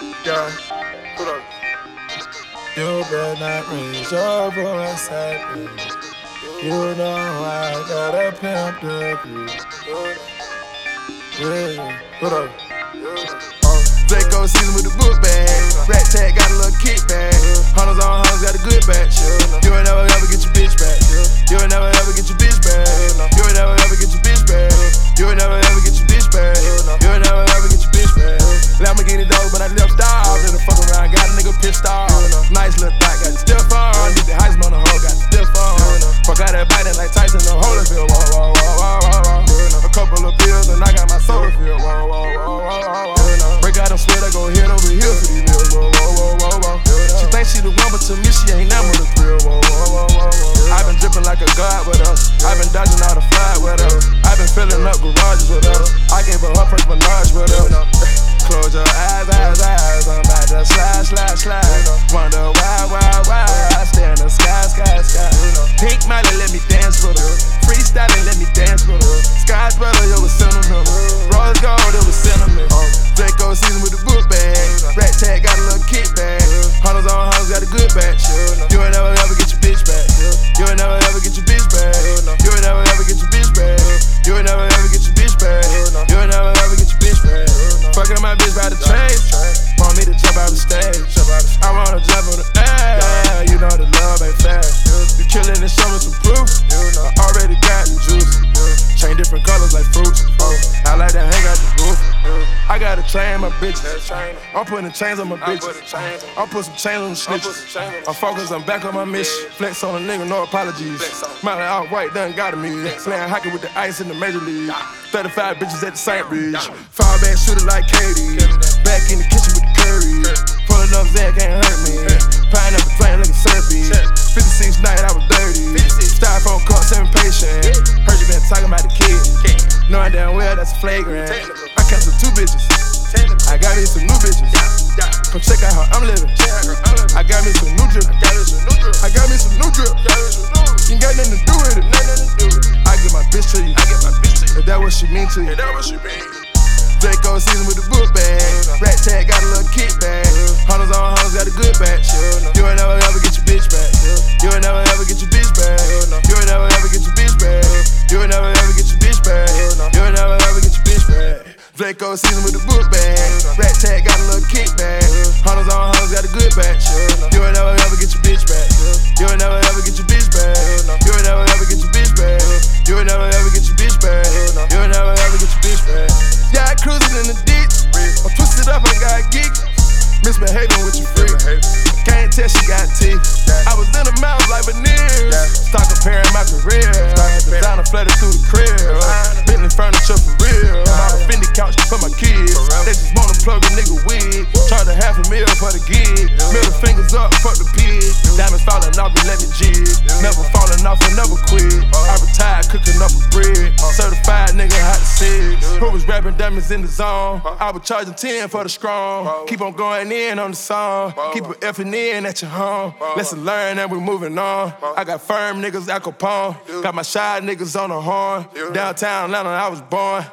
Yeah, hold up. You better not raise your voice at me. You know I got a pimp the crew. Yeah, hold up. Uh, Draco season with the book bag. Rat tag got a little kickback. Hunters on hunters got a good batch. You ain't Break out them sweat, I go hit over here for these whoa. She thinks she the one, but to me she ain't never the thrill. Whoa, whoa, whoa, whoa, whoa. i been dripping like a god with us. I've been dodging all the fly with us. I've been filling up garages with us. I gave her her first menage with us. Close your eyes, eyes, eyes. I'm about to slide, slide, slide. Like fruits. I like to hang out the roof. I got a chain my bitches. I'm putting chains on my bitches. I'm put some chains on the snitches. I'm focused, I'm back on my mission. Flex on a nigga, no apologies. Miley outright done got to me. Playing hockey with the ice in the major league. 35 bitches at the St. Bridge. Fall back shooter like Katie. Flagrant. I canceled two bitches. I got me some new bitches. Come check out how I'm living. I got me some new drip. I got me some new drip. You ain't got nothing to do with it. I give my bitch to you. If that what she mean to you. Draco season with the book bag. Rat tag got a little kickback. Hunters on hunters got a good batch. You ain't never ever get Draco season with the book bag. Rat tag got a little kickback. Hunters on hunters got a good batch. You ain't never ever get your bitch back. You ain't never ever get your bitch back. You ain't never ever get your bitch back. You ain't never ever get your bitch back. You ain't never ever get your bitch back. Yeah, I cruising in the ditch. I'm twisted up, I got geek. Misbehaving with your freak. Can't tell she got teeth. I was in the mouth like veneers. Start comparing my career. Gig. Middle fingers up, fuck the pig. Diamonds falling off, and let me jig. Never falling off and never quit. I retired cooking up a bread. Certified nigga, hot six. Who was rapping diamonds in the zone? I was charging 10 for the strong. Keep on going in on the song. Keep it effing in at your home. Lesson learned and we moving on. I got firm niggas at Capone. Got my shy niggas on the horn. Downtown Atlanta, I was born.